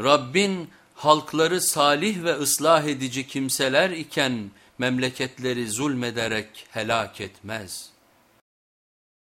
Rabbin halkları salih ve ıslah edici kimseler iken memleketleri zulmederek helak etmez.''